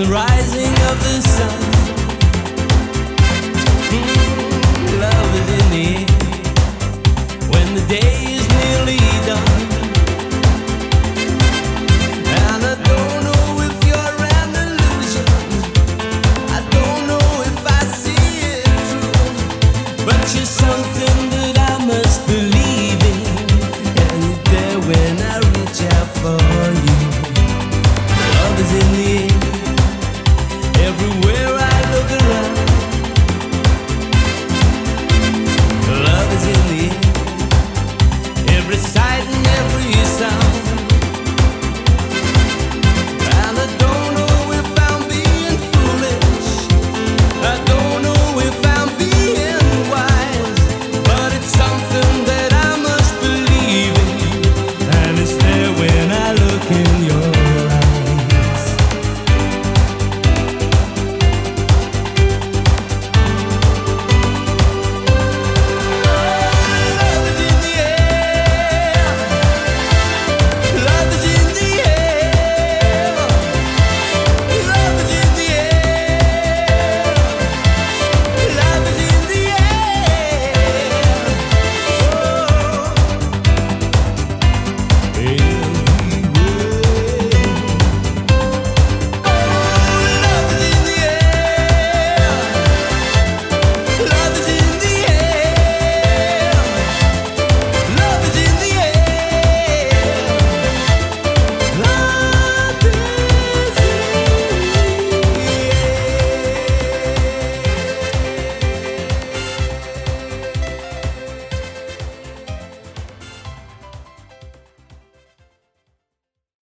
the rising of the sun. Hmm, love is in the air when the day is nearly done. And I don't know if you're an illusion. I don't know if I see it but you're something.